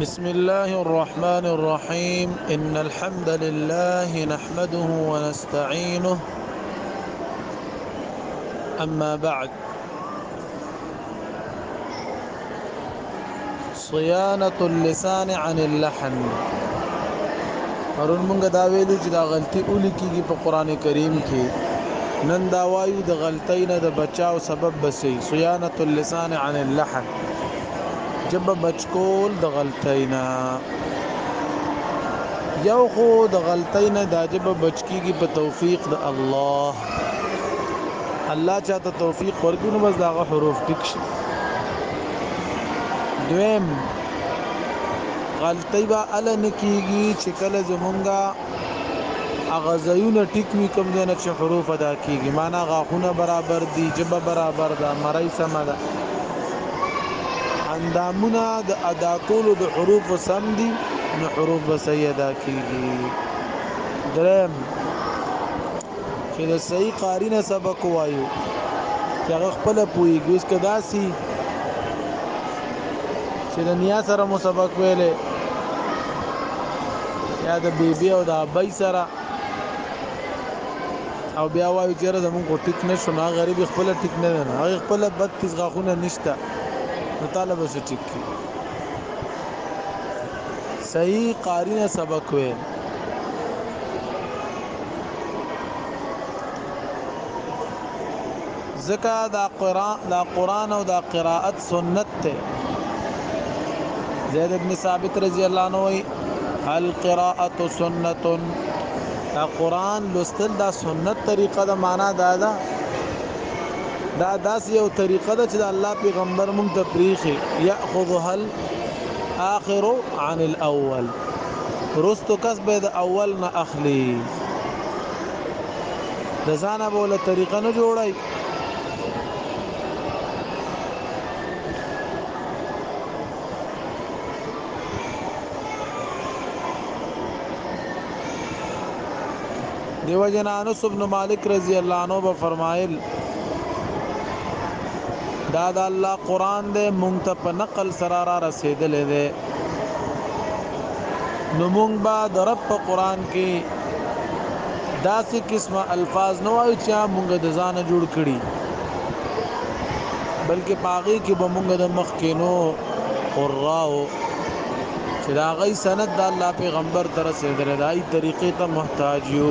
بسم الله الرحمن الرحيم إن الحمد لله نحمده ونستعينه أما بعد صيانة اللسان عن اللحن پرون مونږ دا ویلو چې دا غلطي اولی کیږي په قران کریم کې نن دا وایو د غلطۍ نه د بچاو سبب بسې صيانة اللسان عن اللحن جبه بچ کول د غلطۍ نه یو خو د غلطۍ نه دا جبه بچ کیږي په توفیق د الله الله چاته توفیق ورکړي نو بس داغه حروف ټیک شي دویم غلطۍ به ال نه کیږي چې کله زمونږه هغه ځایونه ټیک وي کوم ځای نه چې حروف ادا کیږي معنا غاښونه برابر دي جبه برابر ده مړی سمه ده اندامونه د ادا کولو د حروف سم دي نو حروف به صحیح ادا کیږي درم چې د صحیح قاری نه سبق وایو چې هغه خپل پوي ګوس کدا سي چې د نیا سره مو سبق ویلې یا د بیبي او د ابای سره او بیا وایو چې را زمونږ ټیک نه شو نه غریب خپل ټیک نه نه هغه خپل 32 غاخونه نشته نو طالب څه ټیک کی صحیح قاری نه سبق وې ځکه دا قران دا قران او دا قراءت سنت ته زید ابن ثابت رضی الله عنه وی القراءه سنت دا قران لوستل دا سنت طریقه دا معنا دا ده دا داس یو طریقه ده چې د الله پیغمبر مونږ ته پریخي یاخذها الاخر عن الاول رستو کس به د اول نه اخلي د ځانه بوله طریقه نه جوړای دیو جن انس ابن مالک رضی الله عنه به فرمایل دا د الله قران دې مونږ ته په نقل سره را رسیدلې ده نو مونږ به د رب په قران کې داسې قسمه الفاظ نه وایو چې مونږ د ځانه جوړ کړي بلکې پاغي کې به مونږ د مخ کې نو قراو چې دا غي سند د الله پیغمبر تر رسیدل دای طریقې ته محتاج یو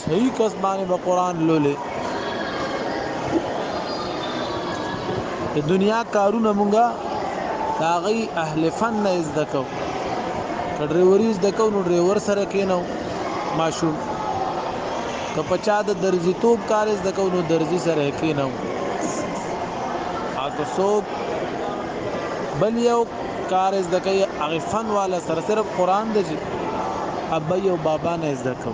صحیح کس باندې به قران لولې د دنیا کارونه مونږه دا غي اهل فن نه زده کو ډریوري زده کو نو ډریور سره کینو ماشوم که پچا د درزی توپ کار از دکو نو درزی سره کې نه اته سوق بل یو کار از دکې هغه فن والا سره صرف قران د ابي او بابا نه از دکو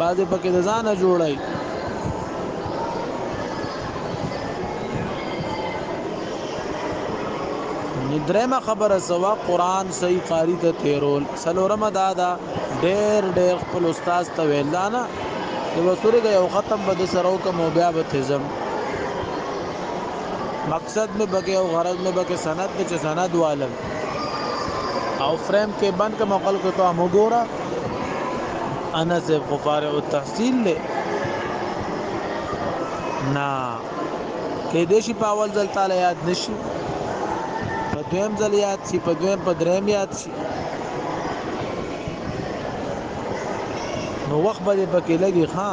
بعضې پکې د ځانه جوړای درېمه خبره سوا قران صحیح قاری ته تیرول سلورمه دا دا ډېر ډېر خپل استاد ته ویل دا نه یو سورې د یو ختم به د سره کوم بیا به تزم مقصد مې بګي او غرض مې بګي سند چې سند والم او فریم کې بند کوم خلکو ته هم وګوره انا زیب غفار او تحصیل له نه کې دې شي په اول ځل تعالی یاد نشي په دویم ځل یاد شي په دویم په دریم یاد شي نو وخت به پکې لګي ها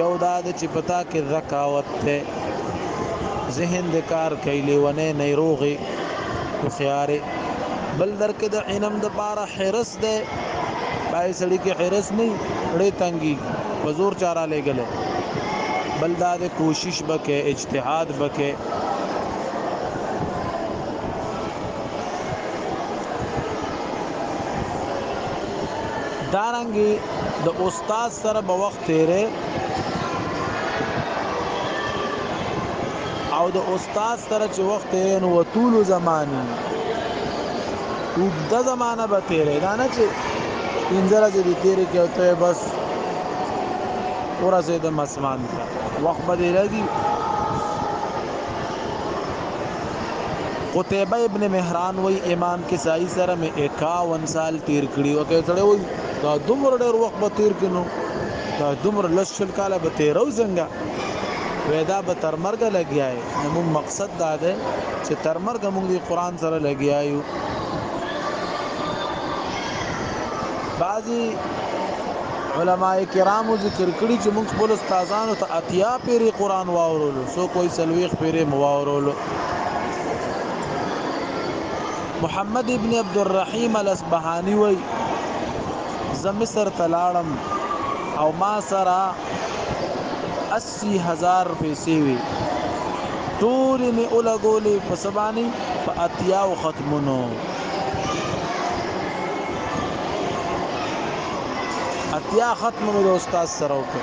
یو دا د چې پتا کې ذکاوت ته ذهن د کار کوي لیونه نه روغي خوخياري بل درکې د علم د پاره حرس ده پای سړی کې حرس نه ډې تنګي په زور چاره لګل بل دا د کوشش بکې اجتهاد بکې دارنګي د استاد سره به وخت تیرې او د استاد سره چې وخت تیرې نو طول زمانه اوږده زمانه به تیرې دا نه چې پنځه ورځې دې تیرې کې او ته بس ورسېدم اسمان ته وخت به دې لګي قتيبه ابن مهران وای امام کسائی سره مې 51 سال تیر کړی او کته وای دا دومره ډېر وخت به تیر کینو دا دومره لس شل کاله به تیرو څنګه وېدا به تر مرګ لګیاي نو مقصد دا ده چې تر مرګ موږ دی قران سره لګیایو بعضی علما کرام ذکر کړی چې موږ خپل استادانو ته اتیا پیری قران واورولو سو کوئی سلويخ پیری مواورولو محمد ابن عبدالرحیم الاصبهاني وایي زه مصر ته لاړم او ما سره اسی هزار پیسې وي ټولې مې ولګولې په څه باندې په اتیاو ختمونو اتیا ختم مې د استاد سره وکړ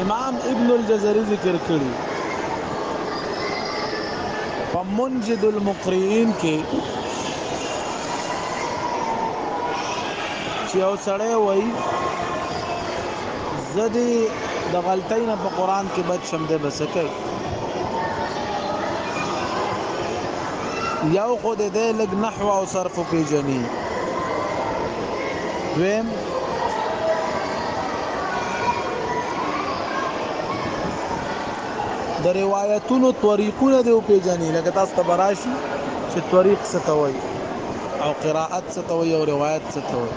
امام ابن الجزري ذکر کړی په منجد المقرئين کې چې یو سړی وایي زدي د غلطۍ نه په قران کې بچ شم ده بس کوي یو خو دې لګ نحو او صرف پیجنې دویم د روایتونو طریقونه دی پیژنې لکه تاسو ته براشي چې طریق څه ته وایي او قراءت څه ته وایي او روایت څه ته وایي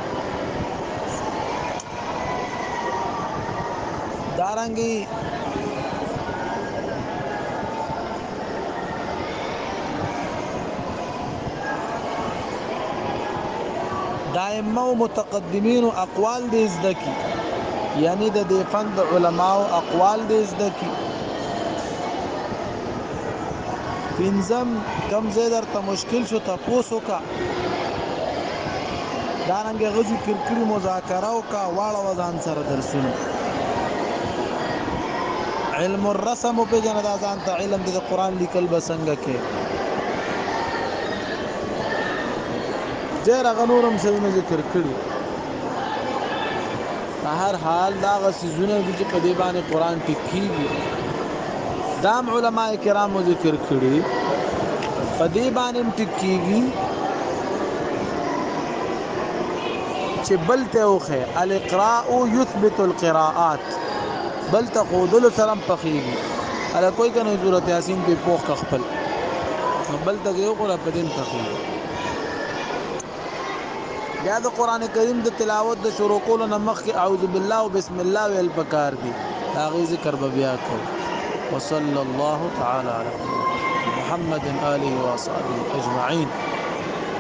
دارنګي دائمه او متقدمینو اقوال دې زده کی یعنی د دې فن د علماو اقوال دې زده کی پنځم کم زه درته مشکل شو تاسو کا دا رنګ غزو کرکری مذاکره او کا واړه وزن سره درسونه علم الرسم په جنا دا ځان ته علم د قران لیکل بسنګ کې ډېر هغه نور هم څیزونه ذکر کړي په هر حال دا هغه څیزونه دي چې په دې باندې قرآن ټیک کېږي دا هم علما کرامو ذکر کړي په دې باندې هم ټیک کېږي چې بل ته وخه الاقراء یثبت القراءات بل ته خودلو سره هم پخېږي هله کوی که نه صورت یاسین پې پوخ که خپل نو بل ته یې وخوره په دې هم پخېږي بیا د قران کریم د تلاوت د شروع کولو نه مخکې اعوذ بالله او بسم الله ویل پکار دي هغه ذکر به بیا کو وصلی الله تعالی علی محمد آله وصحبه اجمعین